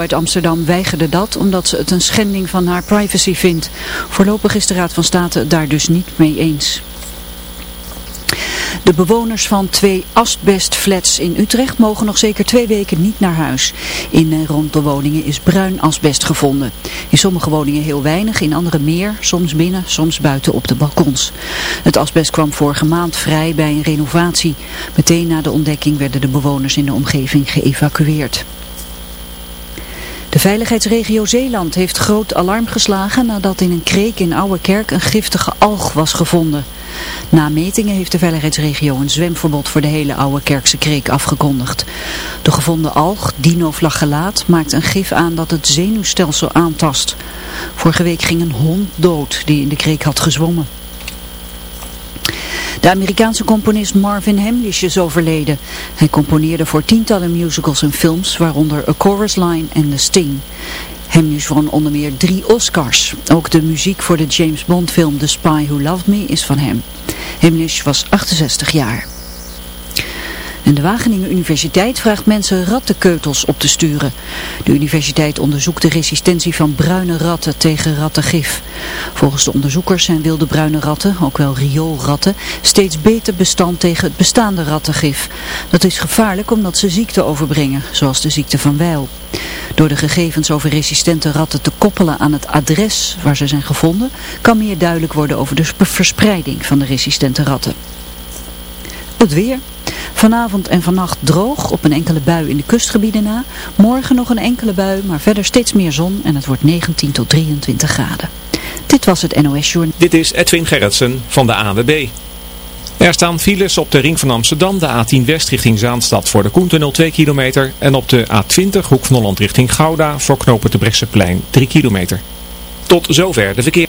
uit Amsterdam weigerde dat omdat ze het een schending van haar privacy vindt. Voorlopig is de Raad van State het daar dus niet mee eens. De bewoners van twee asbestflats in Utrecht mogen nog zeker twee weken niet naar huis. In en rond de woningen is bruin asbest gevonden. In sommige woningen heel weinig, in andere meer, soms binnen, soms buiten op de balkons. Het asbest kwam vorige maand vrij bij een renovatie. Meteen na de ontdekking werden de bewoners in de omgeving geëvacueerd. De veiligheidsregio Zeeland heeft groot alarm geslagen nadat in een kreek in Ouwekerk een giftige alg was gevonden. Na metingen heeft de veiligheidsregio een zwemverbod voor de hele Oude Kerkse kreek afgekondigd. De gevonden alg, dinoflagellaat, maakt een gif aan dat het zenuwstelsel aantast. Vorige week ging een hond dood die in de kreek had gezwommen. De Amerikaanse componist Marvin Hamlish is overleden. Hij componeerde voor tientallen musicals en films, waaronder A Chorus Line en The Sting. Hamlish won onder meer drie Oscars. Ook de muziek voor de James Bond film The Spy Who Loved Me is van hem. Hamlish was 68 jaar. En de Wageningen Universiteit vraagt mensen rattenkeutels op te sturen. De universiteit onderzoekt de resistentie van bruine ratten tegen rattengif. Volgens de onderzoekers zijn wilde bruine ratten, ook wel rioolratten, steeds beter bestand tegen het bestaande rattengif. Dat is gevaarlijk omdat ze ziekte overbrengen, zoals de ziekte van Weil. Door de gegevens over resistente ratten te koppelen aan het adres waar ze zijn gevonden, kan meer duidelijk worden over de verspreiding van de resistente ratten. Het weer. Vanavond en vannacht droog op een enkele bui in de kustgebieden na. Morgen nog een enkele bui, maar verder steeds meer zon en het wordt 19 tot 23 graden. Dit was het NOS Journal. Dit is Edwin Gerritsen van de AWB. Er staan files op de ring van Amsterdam, de A10 West richting Zaanstad voor de Koentunnel 2 kilometer. En op de A20 Hoek van Holland richting Gouda voor knopen de Brechtseplein 3 kilometer. Tot zover de verkeer.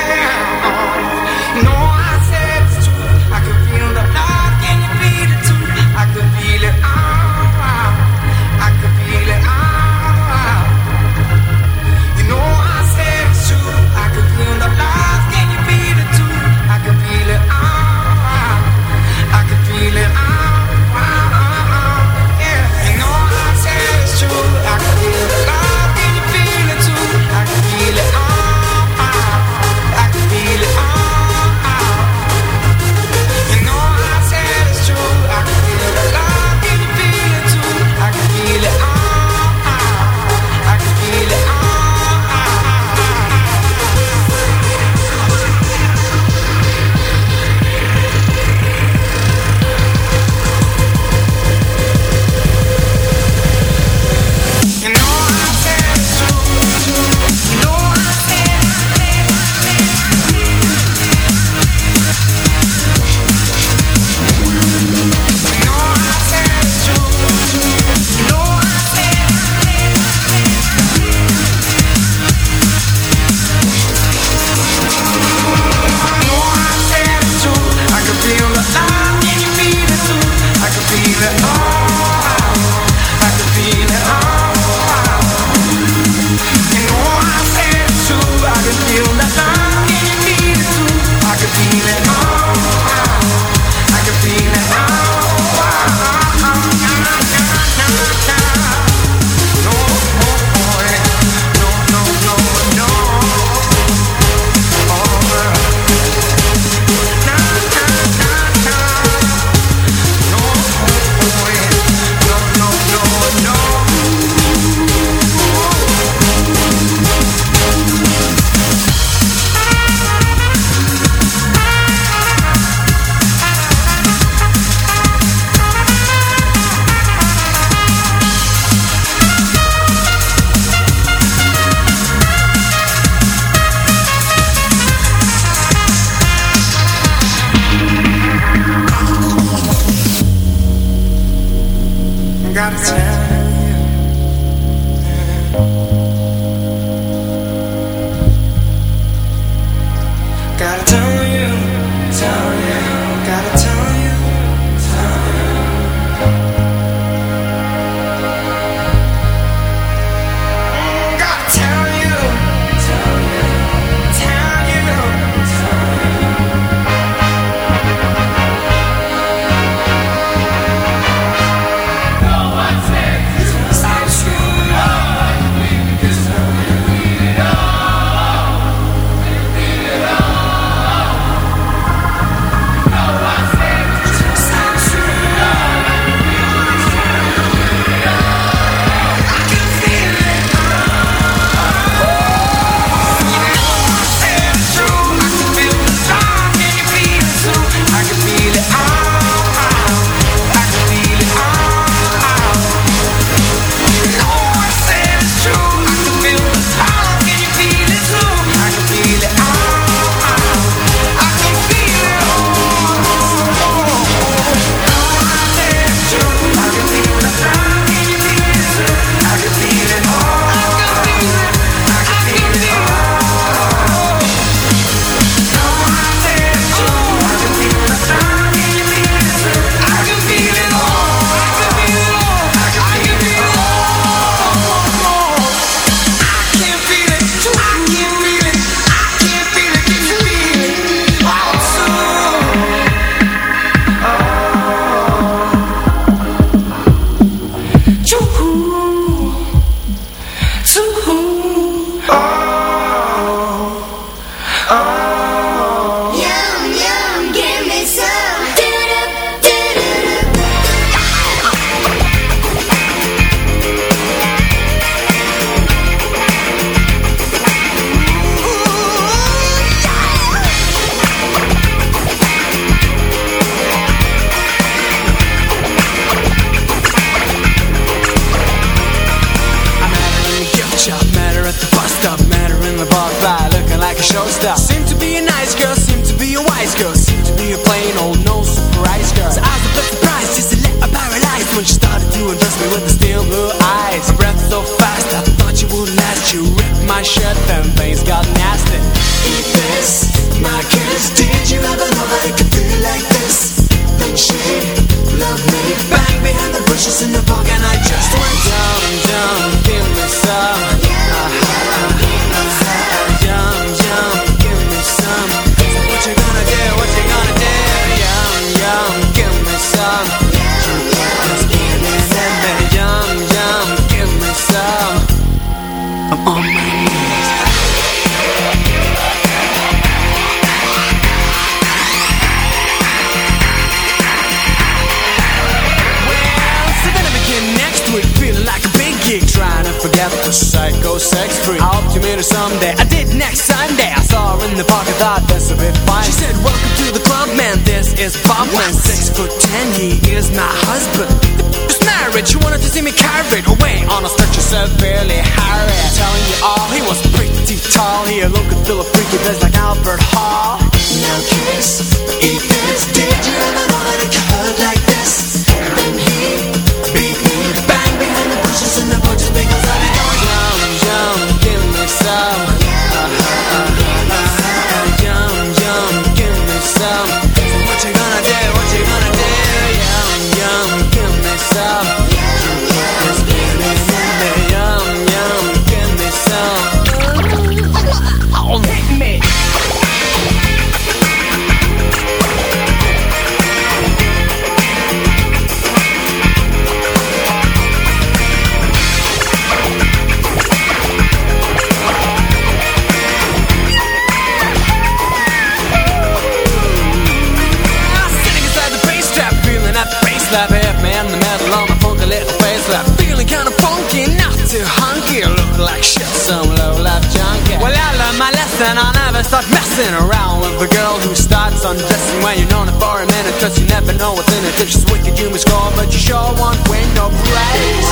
Thoughts undressing when you're known it for a minute Cause you never know what's in it. It's she's wicked you must go But you sure won't win no praise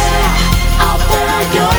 I'll bear your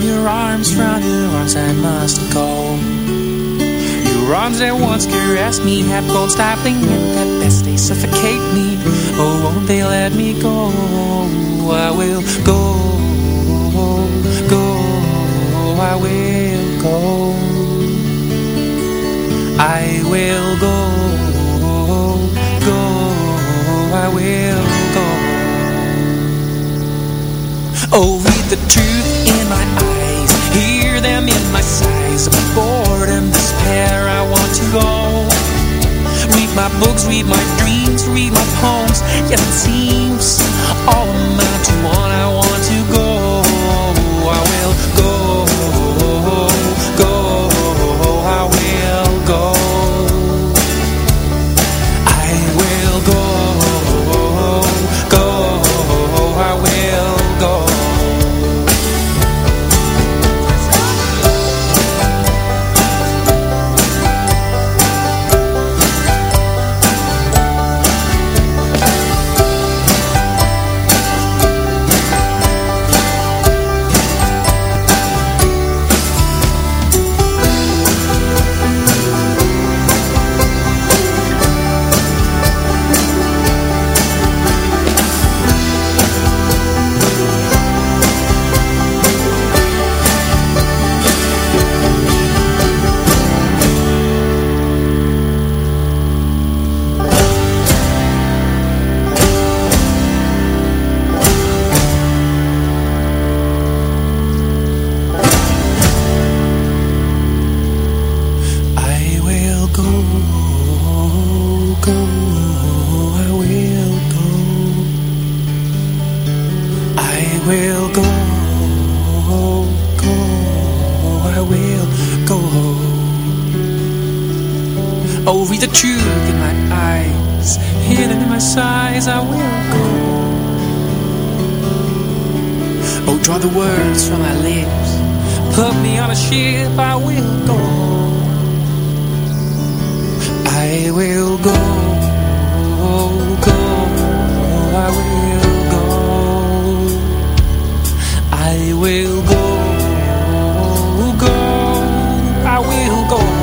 From your arms, from your arms I must go. Your arms that once caressed me Have gone stifling at their best They suffocate me. Oh, won't they let me go? I will go Go I will go. I will go Go I will go. Oh, read the truth in my eyes Them in my sighs Of boredom, despair, I want to go. Read my books, read my dreams, read my poems. Yet it seems all amount to one. I want to draw the words from my lips, put me on a ship, I will go. I will go, go, I will go. I will go, go, I will go.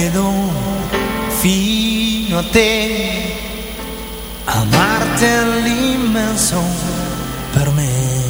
puedo fino a te amarte all'immenso per me.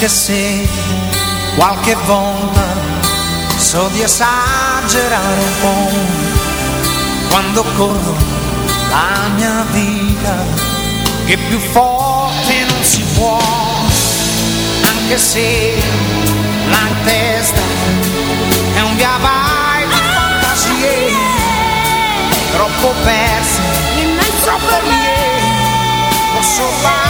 anche se qualche volta so di esagerare un po' quando corro la mia vita che più forte non si può anche se la testa è un via vai di fantasie troppo perse in mezzo posso fare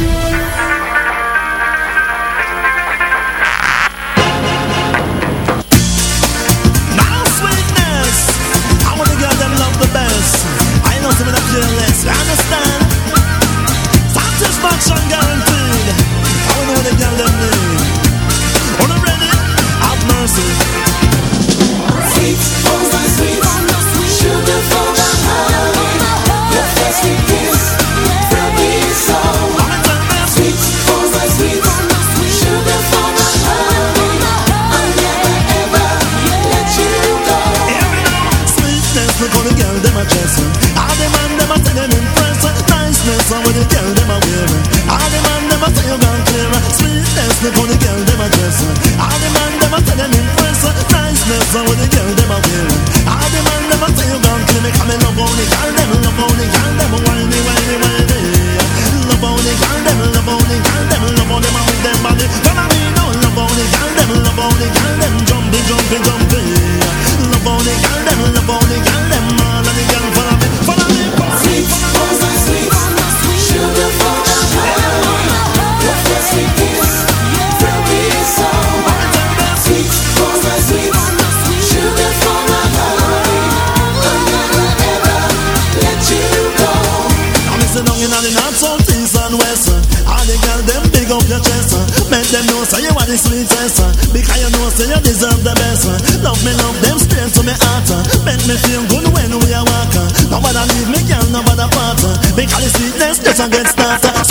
the sweetest Because you know say you deserve the best Love me, love them straight to me heart Make me feel good when we are walking Nobody leave me, girl, nobody part Because the sweetness just a get started.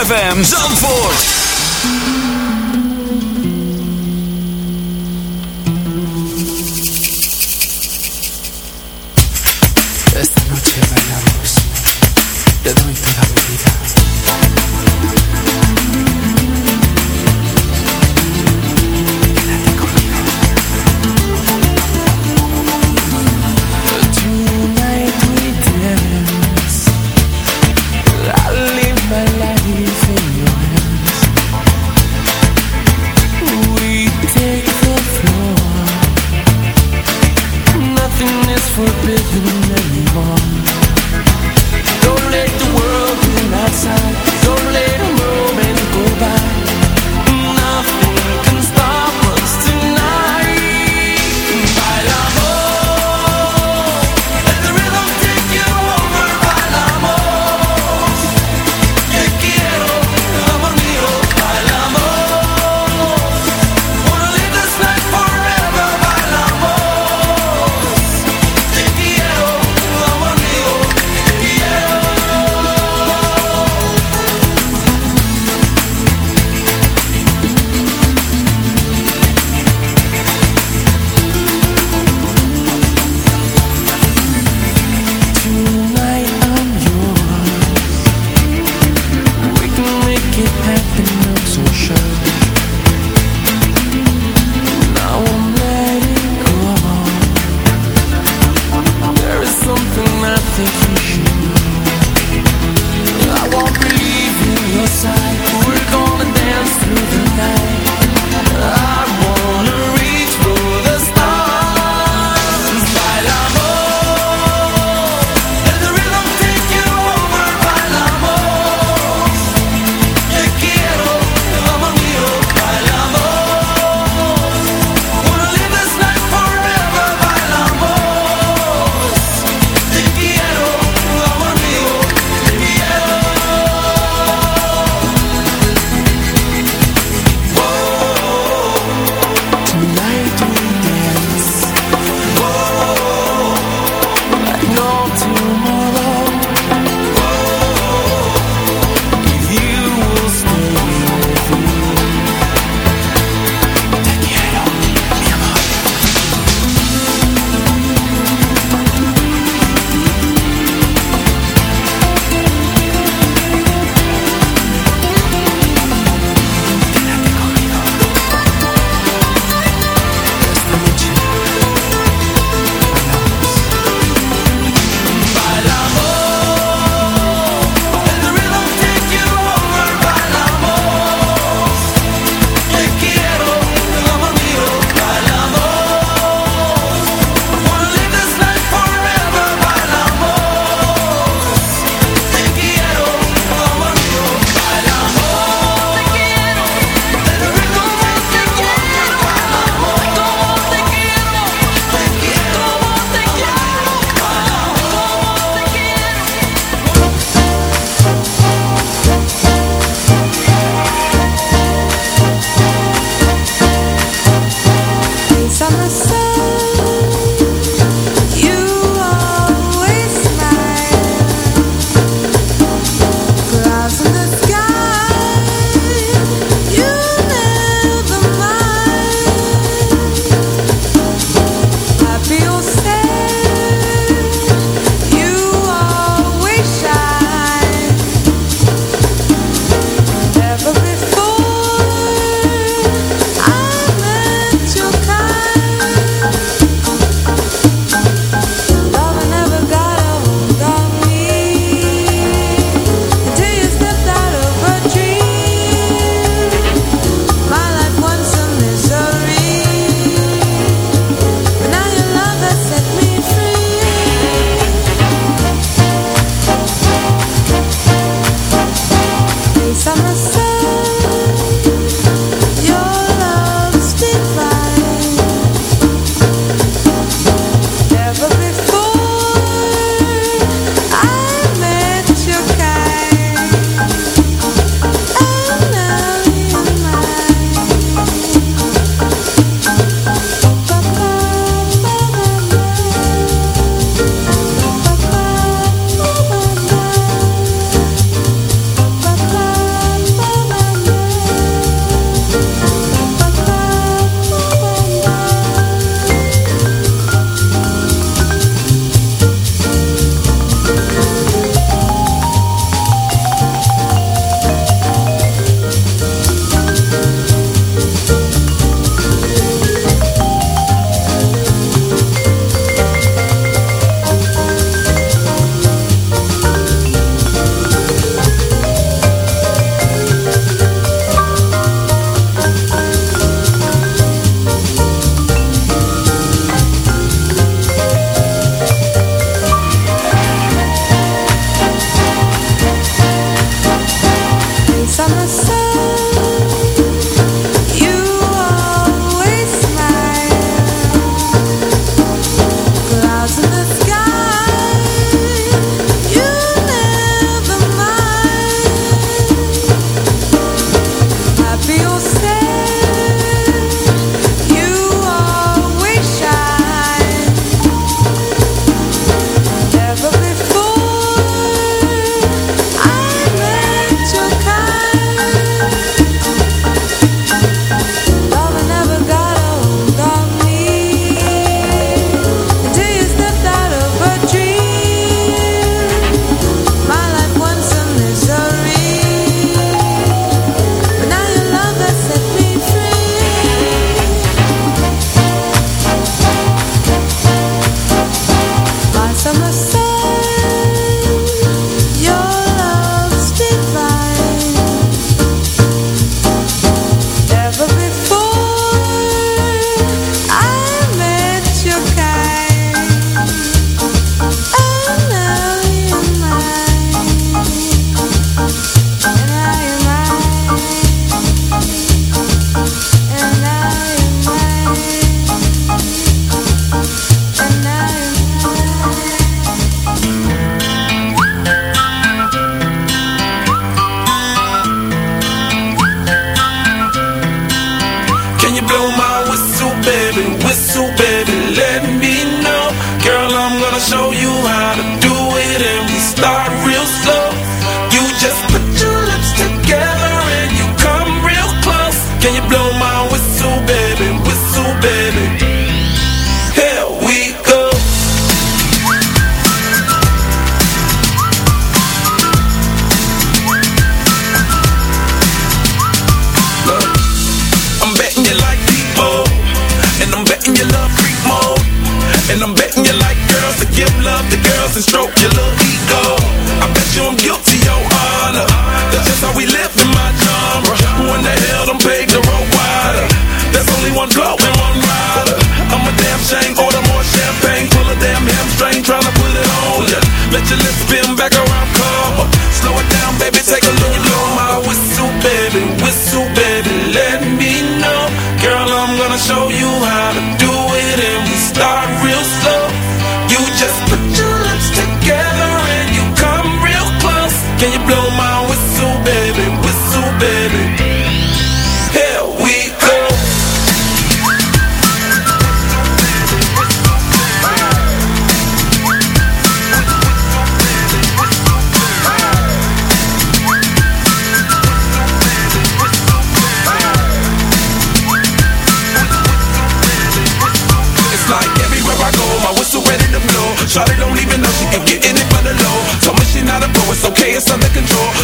ZFM Zandvoort.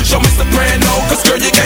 Show me soprano, cause girl you can